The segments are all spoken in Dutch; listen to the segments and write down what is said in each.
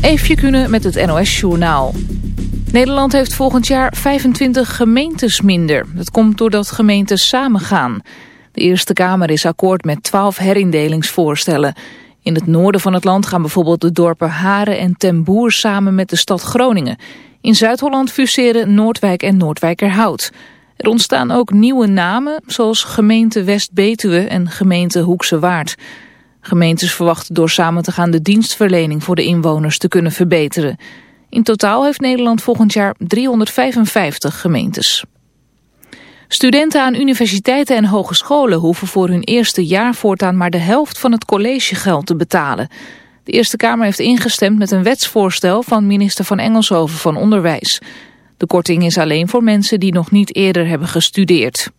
Eefje Kunnen met het NOS-journaal. Nederland heeft volgend jaar 25 gemeentes minder. Dat komt doordat gemeentes samengaan. De Eerste Kamer is akkoord met 12 herindelingsvoorstellen. In het noorden van het land gaan bijvoorbeeld de dorpen Haren en Ten Boer samen met de stad Groningen. In Zuid-Holland fuseren Noordwijk en Noordwijkerhout. Er ontstaan ook nieuwe namen, zoals gemeente West-Betuwe en gemeente Hoekse Waard. Gemeentes verwachten door samen te gaan de dienstverlening voor de inwoners te kunnen verbeteren. In totaal heeft Nederland volgend jaar 355 gemeentes. Studenten aan universiteiten en hogescholen hoeven voor hun eerste jaar voortaan maar de helft van het collegegeld te betalen. De Eerste Kamer heeft ingestemd met een wetsvoorstel van minister van Engelshoven van Onderwijs. De korting is alleen voor mensen die nog niet eerder hebben gestudeerd.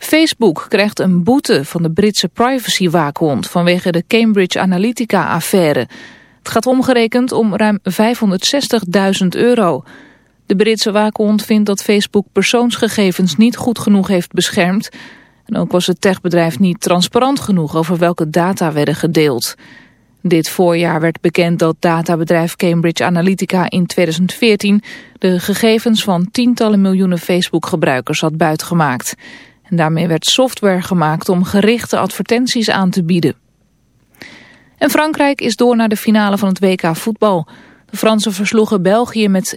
Facebook krijgt een boete van de Britse privacywaakhond vanwege de Cambridge Analytica-affaire. Het gaat omgerekend om ruim 560.000 euro. De Britse waakhond vindt dat Facebook persoonsgegevens niet goed genoeg heeft beschermd. En ook was het techbedrijf niet transparant genoeg over welke data werden gedeeld. Dit voorjaar werd bekend dat databedrijf Cambridge Analytica in 2014 de gegevens van tientallen miljoenen Facebook-gebruikers had buitgemaakt. En daarmee werd software gemaakt om gerichte advertenties aan te bieden. En Frankrijk is door naar de finale van het WK voetbal. De Fransen versloegen België met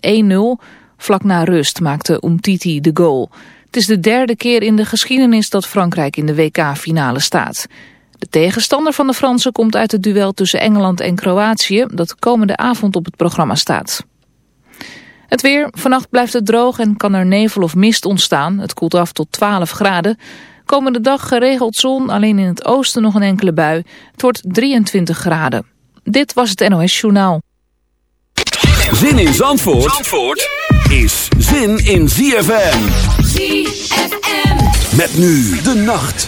1-0. Vlak na rust maakte Umtiti de goal. Het is de derde keer in de geschiedenis dat Frankrijk in de WK-finale staat. De tegenstander van de Fransen komt uit het duel tussen Engeland en Kroatië... dat komende avond op het programma staat. Het weer. Vannacht blijft het droog en kan er nevel of mist ontstaan. Het koelt af tot 12 graden. Komende dag geregeld zon, alleen in het oosten nog een enkele bui. Het wordt 23 graden. Dit was het NOS Journaal. Zin in Zandvoort, Zandvoort is zin in ZFM. ZFM. Met nu de nacht.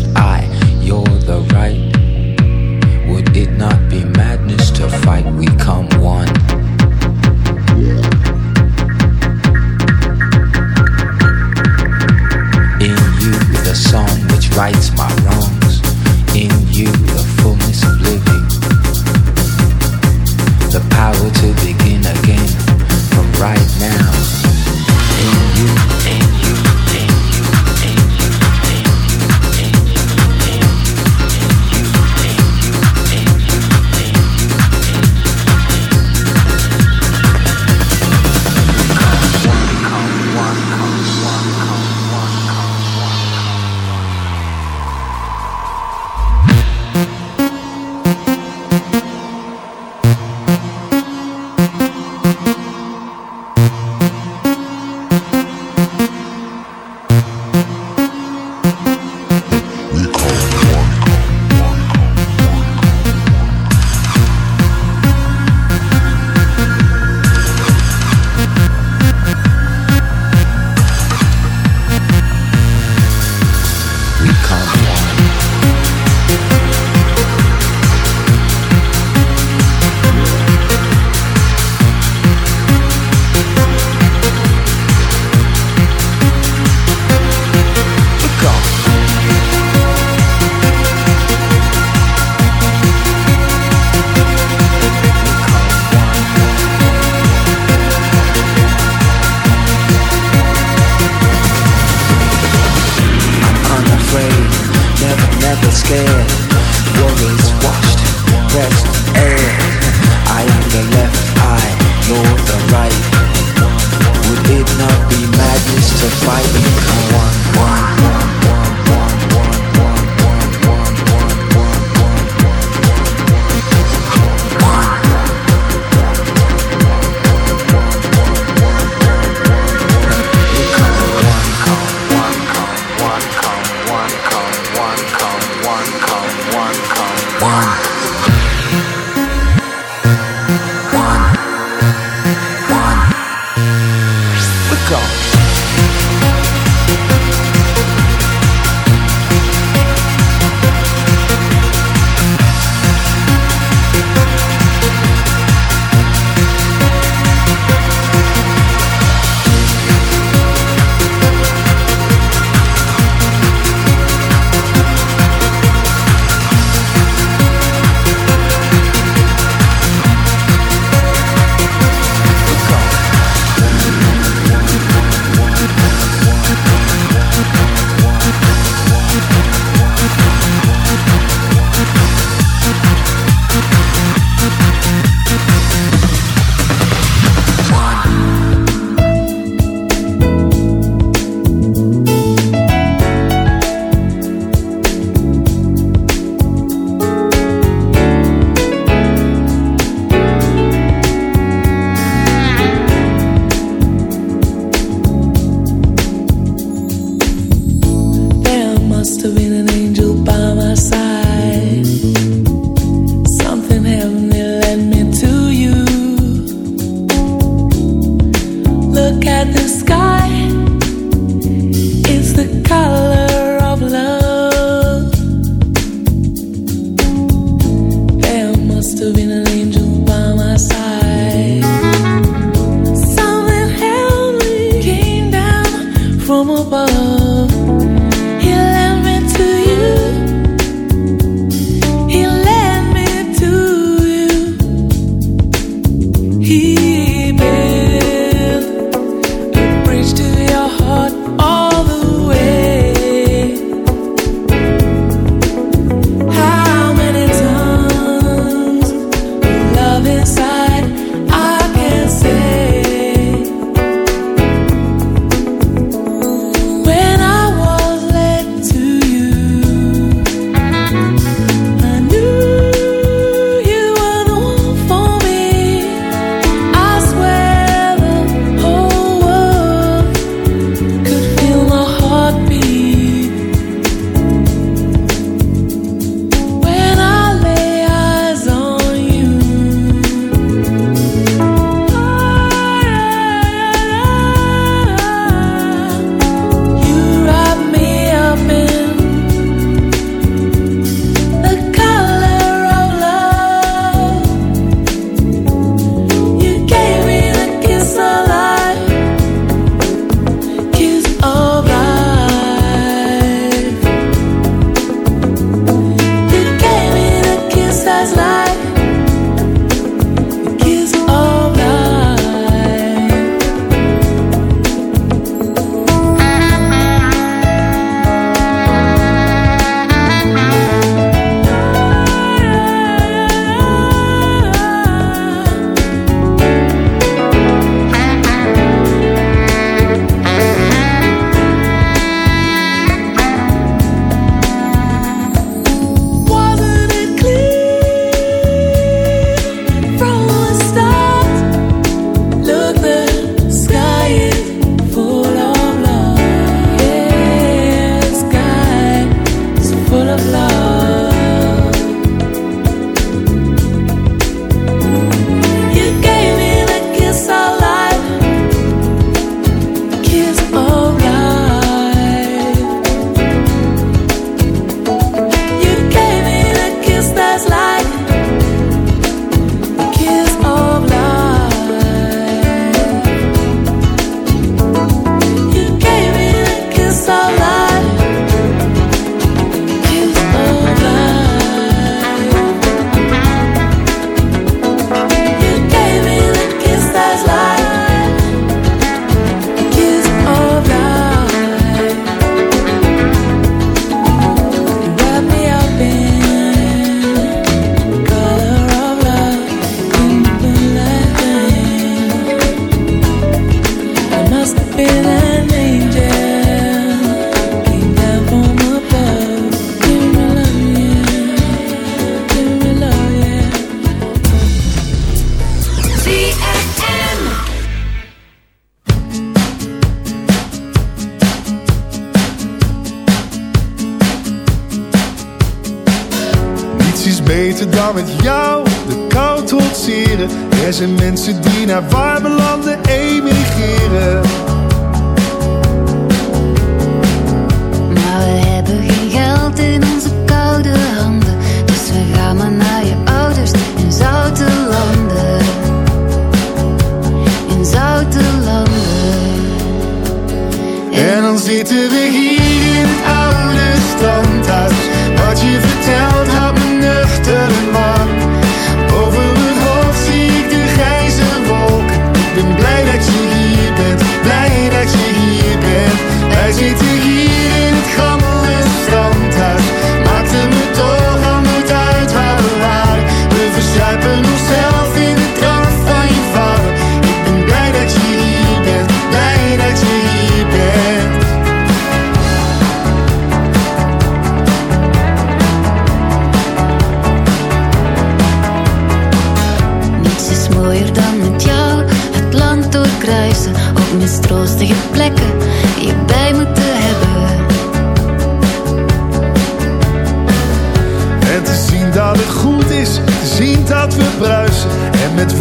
rights my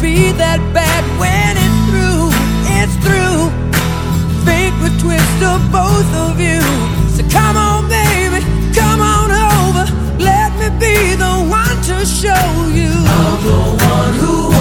be that bad when it's through, it's through. Fate the twist of both of you. So come on, baby, come on over. Let me be the one to show you. I'm the one who.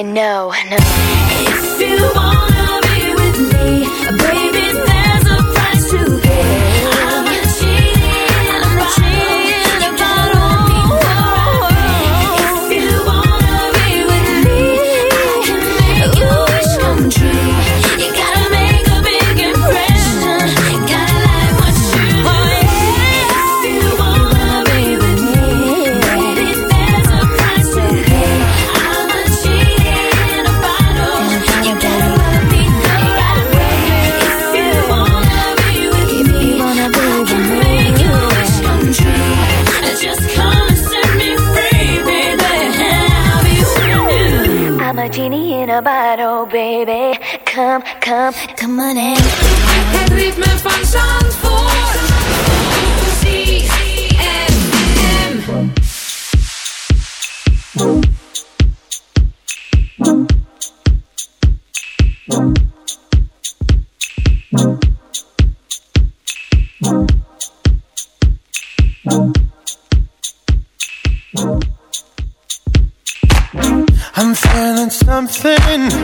you know, no. baby, come, come, come on in. Het ritme van Zandvoort. I'm feeling something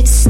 it's